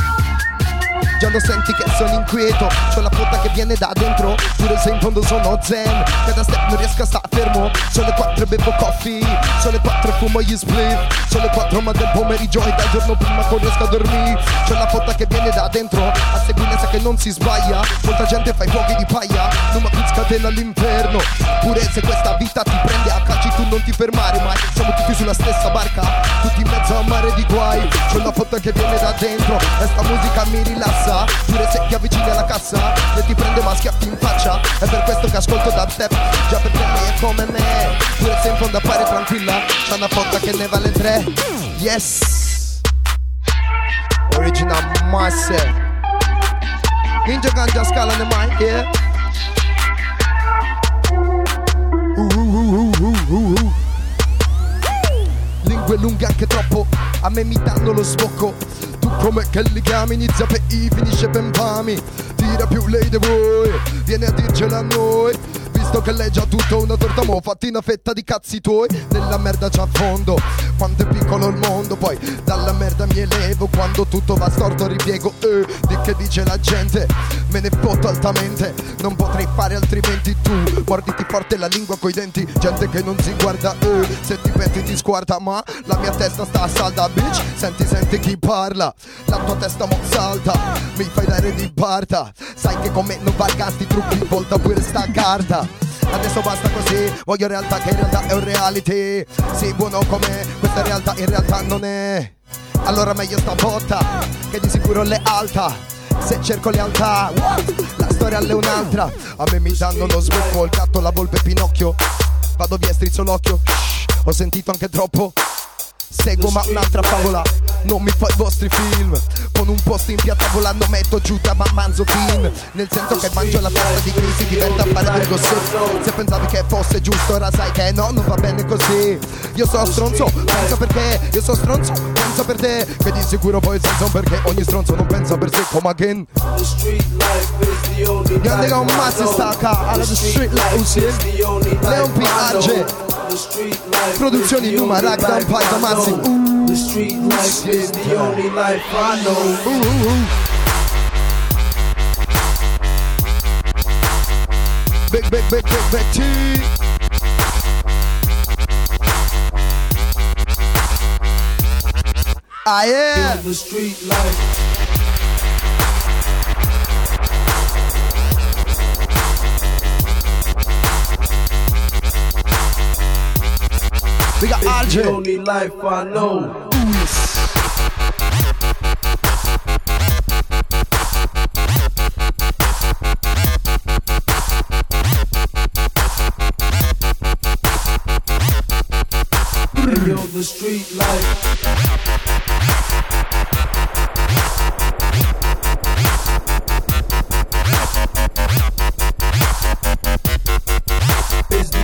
Già lo senti che sono inquieto C'ho la puta che viene da dentro Pure se in fondo sono zen. Cada step non riesco a stare fermo Sono le 4 e bevo coffee Sono le 4 e fumo gli split Sono le 4 ma del pomeriggio e dal giorno prima che riesco a dormire. C'ho la puta che viene da dentro A seguire sa che non si sbaglia Molta gente fa i fuochi di paia Non ma più scatena all'inferno Pure se questa vita ti prende a calci tu non ti fermare mai Siamo tutti sulla stessa barca Tutti in mezzo a un mare di guai. C'ho la foto che viene da dentro E sta musica mi rilassa Pure se ti avvicini alla cassa E ti prende ma schiaffi in faccia È per questo che ascolto dubstep Già perché lei è come me. Pure se in fondo appare tranquilla C'ha una foto che ne vale tre. Yes! Original Master. Ninja Ganja Scala nel mic, yeah Uh, uh, uh. Lingue lunghe anche troppo A me mi danno lo sbocco come che li chiami Inizia per I finisce per Pami Tira più lei de voi Vieni a dircela a noi Visto che lei già tutto una torta mo Fatti una fetta di cazzi tuoi. Nella merda già a fondo Quanto è piccolo il mondo. Poi dalla merda mi elevo Quando tutto va storto ripiego eh, Di che dice la gente? Me ne foto altamente Non potrei fare altrimenti tu. Morditi forte la lingua coi denti Gente che non si guarda eh, Se ti penti ti sguarda Ma la mia testa sta salda bitch. Senti senti chi parla La tua testa mo salta. Mi fai dare di barta Sai che con me non valga sti trucchi Volta pure sta carta Adesso basta così, voglio realtà che in realtà è un reality. Sì, buono come questa realtà in realtà non è. Allora meglio sta botta, che di sicuro le alta. Se cerco lealtà, la storia è un'altra. A me mi danno lo sbocco, il gatto, la volpe, Pinocchio. Vado via, strizzo l'occhio, ho sentito anche troppo Seguo ma un'altra favola. Non mi fa i vostri film. Con un post in piattaforma non metto giù da manzo fin Nel senso che mangio la testa di crisi Diventa fare gossip Se pensavi che fosse giusto ora sai che no Non va bene così. Io so stronzo, pensa perché Io so stronzo, pensa per te. Che di sicuro poi il senso perché Ogni stronzo non pensa per sé come again. Io nigga un mazzo stacca. Alla the street life usin Leon P. Arge Produzioni Numa, Ragdown, Python, Mazzi The street life is the only life I know. big, big, big, big, big T. Ah yeah. the street life. We got It's the only life I know. Yo, the street life.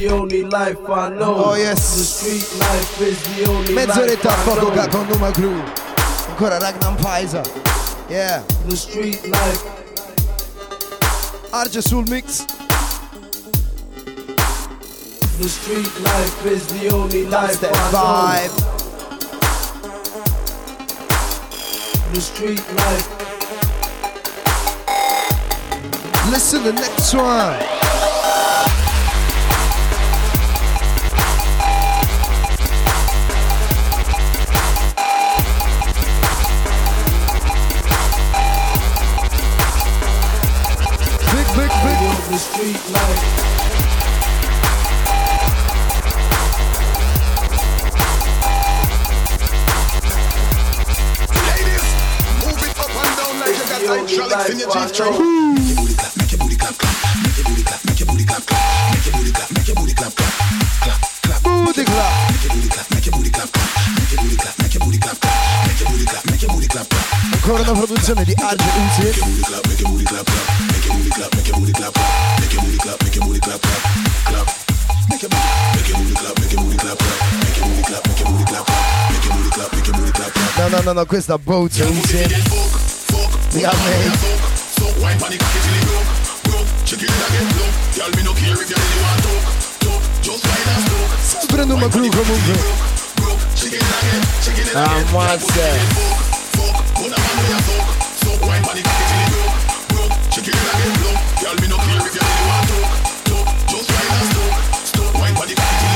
The only life I know. Oh, yes. The street life is the only Mezz'oretta a I fuoco con Numa Crew. Ancora Ragnar Paisa. Yeah. The street life. RJ sul mix. The street life is the only life that I vibe. know. The street life. Listen to the next one. the street life. Make your booty clap. Make your booty clap, make your booty clap. Make your booty clap. Make your booty clap. Ancora una produzione di RJ Uzi. No, no, no, no, questa Boats Uzi. We got me. Sempre Numa Crew comunque. Ammazza.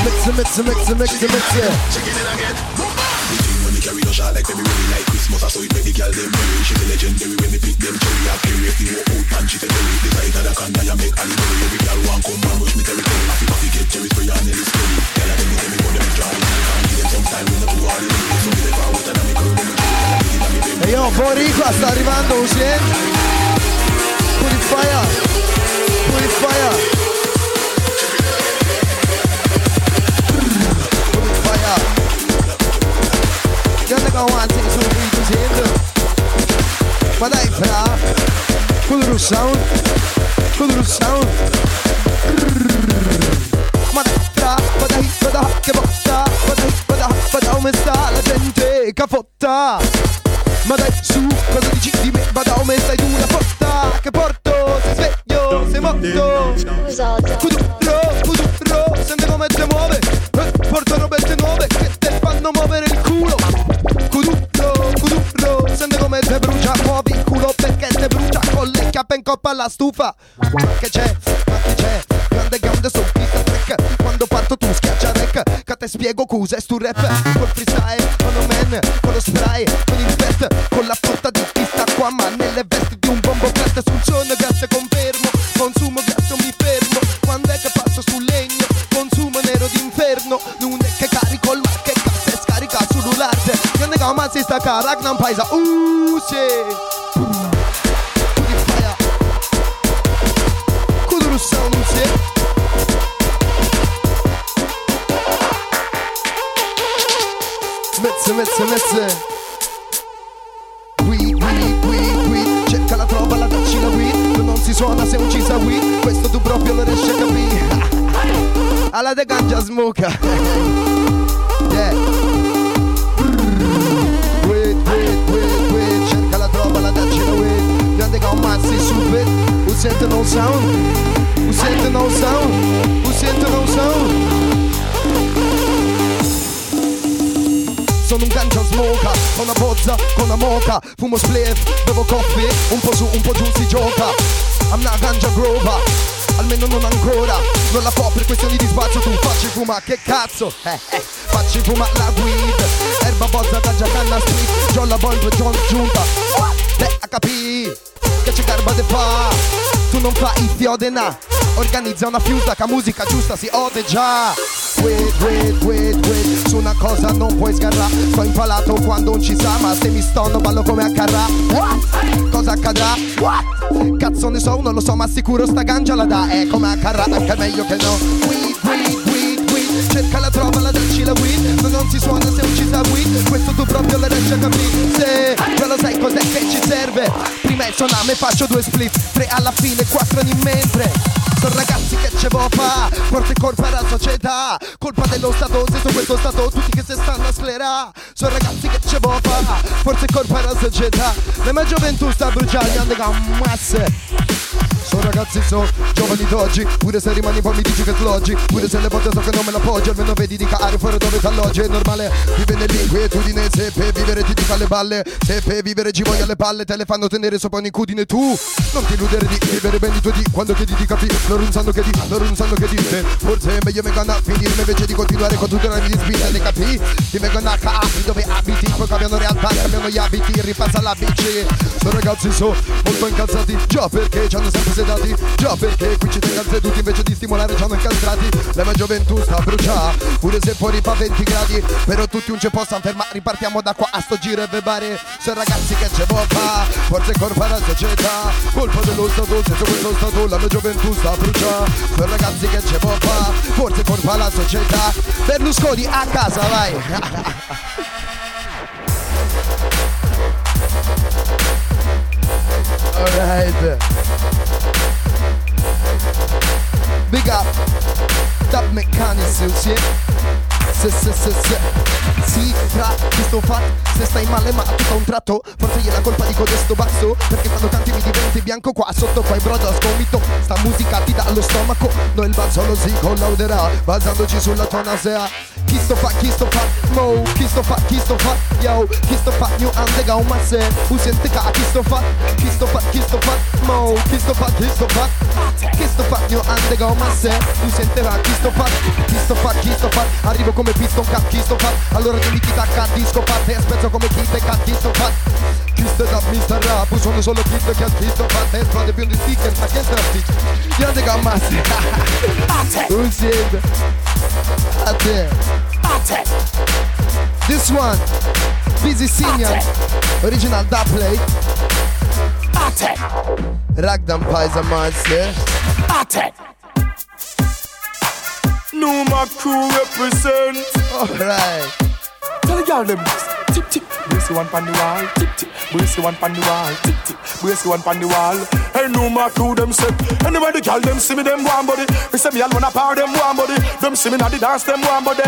Mix it, mix it, mix it, mix it, mix it. Chicken it again. The when me carry no shot like baby like Christmas, I saw it make the girl them merry. She's a legendary when me pick them cherry. I carry the whole old man, she take away. The tight of the candy, I make Ali Berry. Every girl want come and rush me territory. I feel puffy get cherry spray and it is scary. Girl, I me, tell me what them try. Can't give them some time when the two are in. So me they power and I make her. E io un sta arrivando, uscendo. Put it fire. Put it fire. Grande avanti sono qui Usien. Ma dai fra. Con il sound. Con il sound. Ma dai fra. Ma dai, ma dai, che botta. Ma dai, ma dai, ma dai, come sta la gente? Cafotta. Ma dai su, cosa dici di me? Ma da come stai tu la porta Che porto, sei sveglio, sei morto Cudurro, alla stufa. Che c'è, ma chi c'è? Grande grande sul pista track Quando parto tu schiaccia rec. Che te spiego cose stu rap. Col freestyle, con man, con lo spray Con il pet, con la frutta di chi sta qua Ma nelle vesti di un bombo cat. Sul sonno gas confermo. Consumo non mi fermo. Quando è che passo sul legno? Consumo nero d'inferno. Non è che carico il marche Cazzo e scarica sull'ularte Grande gamma si stacca Ragnar Paisa. Uh, sì Smezze, mezze, mezze Qui, qui, qui, qui Cerca la trova, la dacci la qui Non si suona se non ci sa qui Questo tu proprio lo riesci a capire Alla de ganja smoka Yeah. Wait, wait, wait, wait Cerca la trova, la dacci la qui Grande gommassi super U sentono un sound U sentono un sound U sentono un sound Sono un ganja smoka, ho una bozza, con una moca Fumo spliff, bevo coffee, un po' su, un po' giù si gioca. I'm not ganja grover Al almeno non ancora. Non la può per questioni di spazio Tu facci fuma, che cazzo? Eh, eh, facci fuma la weed Erba bozza da Giacanna Street. John la bomb, John giunta. A capì Che c'è garba de fa. Tu non fai fiodena Organizza una fiuta che musica giusta si ode già. Wait, wait, wait, wait Su una cosa non puoi sgarrare Sto impalato quando non ci sa Ma se mi stonno ballo come accadrà What? Cosa accadrà? What? Cazzo ne so, non lo so ma sicuro sta ganja la dà E come accadrà anche meglio che no Weed, weed, weed, weed Cerca la trova, la dacci la weed Ma non si suona se non ci sta weed. Questo tu proprio la riesci a capire. Se già lo sai cos'è che ci serve. Prima il soname faccio due split. Tre alla fine, quattro in mente sono ragazzi che ce vo fa Forse colpa della società. Colpa dello stato Se su questo stato tutti che se stanno a sclerà Sono ragazzi che ce vo fa Forse colpa della società. La mia gioventù sta bruciando Andiamo masse sono ragazzi, so giovani d'oggi. Pure se rimani poi mi dici che sloggi Pure se le volte so che non me l'appoggi Almeno vedi di caro fuori dove t'alloggi. È normale vive nell'inquietudine Se per vivere ti dica le balle. Se per vivere ci voglio le palle Te le fanno tenere sopra un'incudine. Tu Non ti illudere di vivere bene i tuoi di Quando chiedi di capire. Loro non sanno che di Loro non sanno che dite Forse è meglio vengono a finirmi Invece di continuare con tutte le mie spinte Le capi? Ti vengono a capi dove abiti Poi cambiano realtà Cambiano gli abiti Ripassa la bici. Sono ragazzi so molto incazzati. Già perché ci hanno sempre sedati. Già perché qui ci tengono seduti invece di stimolare ci hanno incastrati. La mia gioventù sta a bruciare Pure se fuori fa 20 gradi. Però tutti non ci possono fermare Ripartiamo da qua a sto giro e bebare Sono ragazzi che può fa Forse è colpa della società. Colpa dello stato Se su questo stato la mia gioventù sta a bruciare Sono ragazzi che può fa Forse è colpa della società. Berlusconi a casa vai. Alright Big up. Dub Mechanics, yeah se se se se Si tra chi sto fatto Se stai male ma a tutto un tratto Forse gliela colpa di codesto basso Perché quando canti mi diventi bianco qua Sotto qua i brodo scomito Sta musica ti dà allo stomaco Noi il balzo lo si collauderà Basandoci sulla tua nasea Chi sto fa, chi sto fa Mo, chi sto fa, chi sto fa Yo, chi sto fa New andega un masse Usiente ca, chi sto fa Chi sto fa, chi sto fa Mo, chi sto fa, chi sto fa Chi sto fa New andega un masse Usiente va, chi sto fa Chi sto fa, chi sto fa Arrivo come piston cat, chi sto fa Allora dimmi chi tacca, disco fa Te spezzo come chi te cat, chi sto fa Chi sto da Mr. Rap Sono solo kid che chi sto fa Te esplode più di sticker Ma che straffi Io andega un masse Usiente A te This one, Busy Senior, original dub play. Ragdam Paisa New my crew represent. Alright. Tell the girl them. Brace one pan the wall. Tip tip. Brace one pan the wall. Tip tip. Brace one pan the wall. Hey Numa crew them set. Anyway the girl them see me them one body. Me say me alone a power them one body. Them see me na the dance them one body.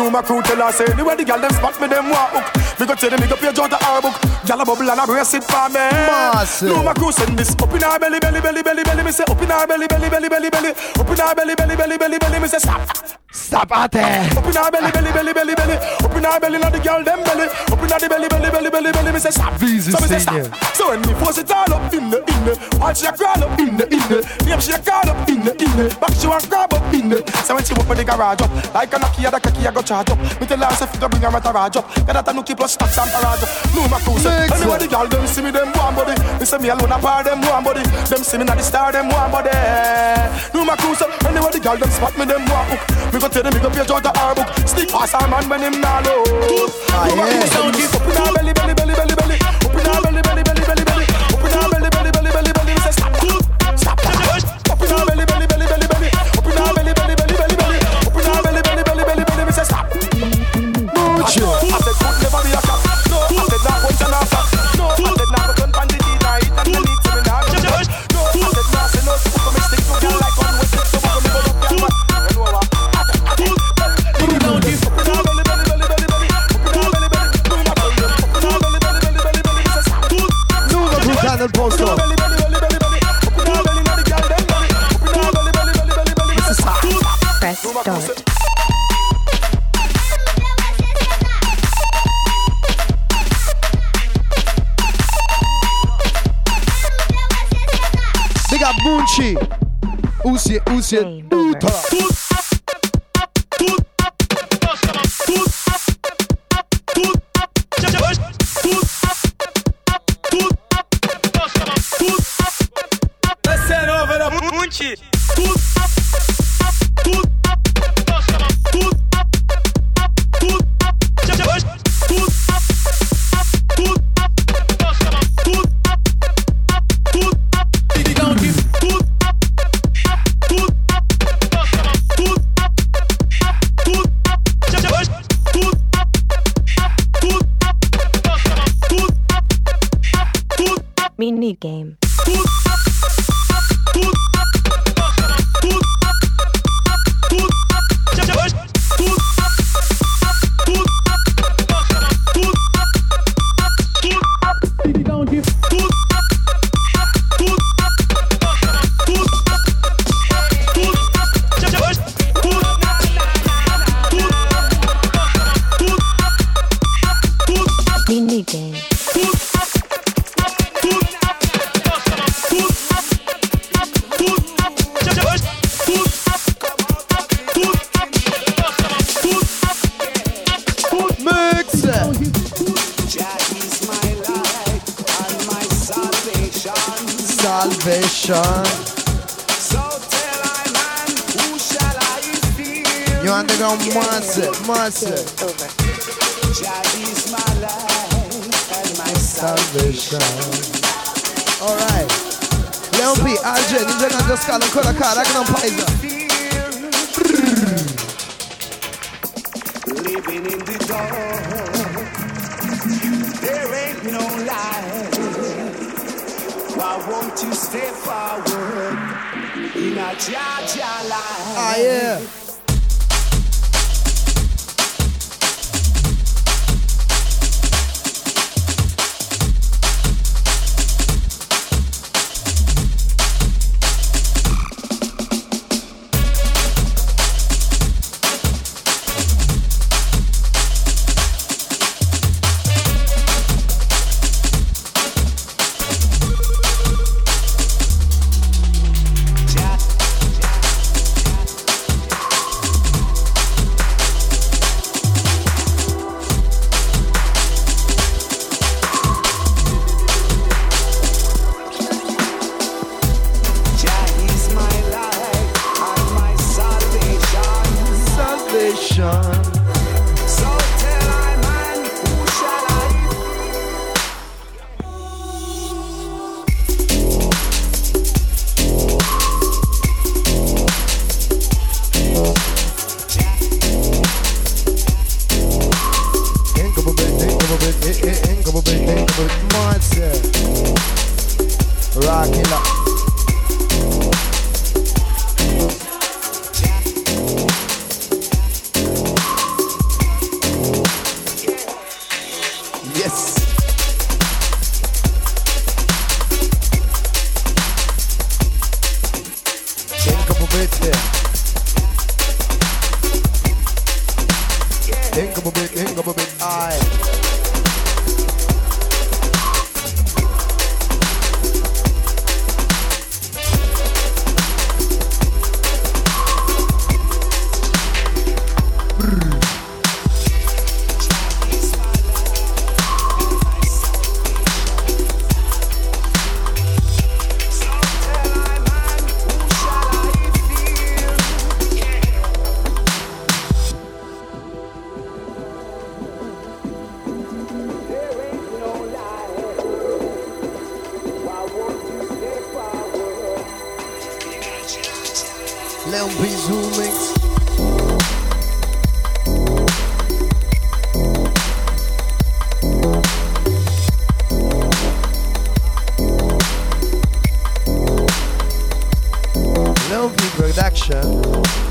Numa crew tell us anyway the girl them spot me them one hook. Me go tell them me go page out the our book. Gyal a bubble and a brace it for me. Massive. Numa crew send this up in our belly belly belly belly belly. Me say up in our belly belly belly belly belly. Up in our belly belly belly belly belly. Me say stop. Stop at it. Up in our belly, belly, belly, belly, belly. Up in our belly, not the girl them belly. Up in the belly, belly, belly, belly, belly. Me say stop. Visa so me say stop. So when me force it all up in the, in the. Watch she crawl up in the, in the. Name she crawl up in the, in the. Back she want grab up in the. So when she with the garage up, like a Nokia, the cocky a go charge up. Me tell her say fi go bring her at a raj up. Get that a nookie plus stocks and garage up. No my crew say. Anyway the girl them see me them one body. Me say me alone a par them one body. Them see me na the star them one body. No my crew say. Girl them spot me them one hook. Me go tell them me go page out the our book. Stick pass a man when him nah low. Ah, No my yeah. crew sound is up in our belly, belly, belly, That's. Ancora, caraca, não paisa. In the dark, there ain't no light. Won't you step forward in a Jaja light? Ah, yeah. Milky Production.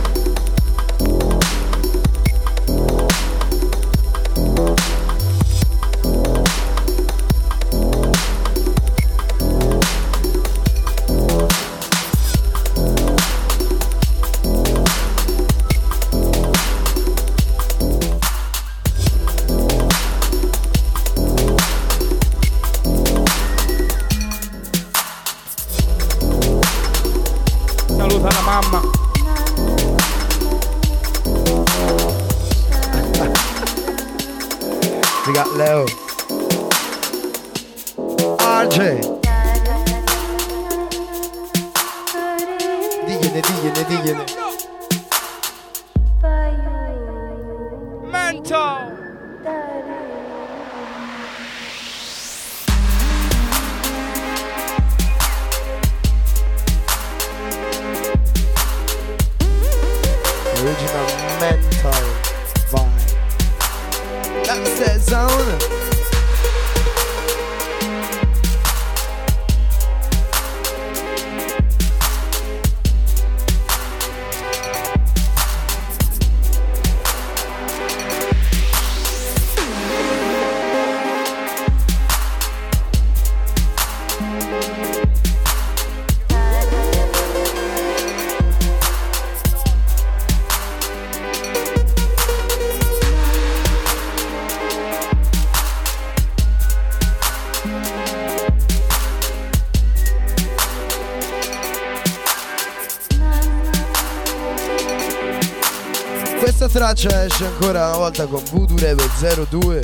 Traccia esce ancora una volta con Voodoo Rebel 02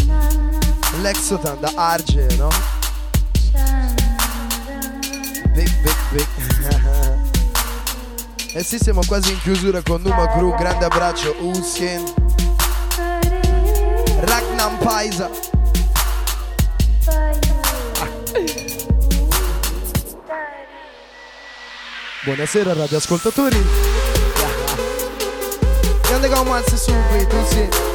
Lexotan da Arge, no? Big, big, big E sì, siamo quasi in chiusura con Numa Crew. Grande abbraccio, Uskin Ragnar Paisa. Buonasera radioascoltatori Grande Gomaz subito, sì. Ora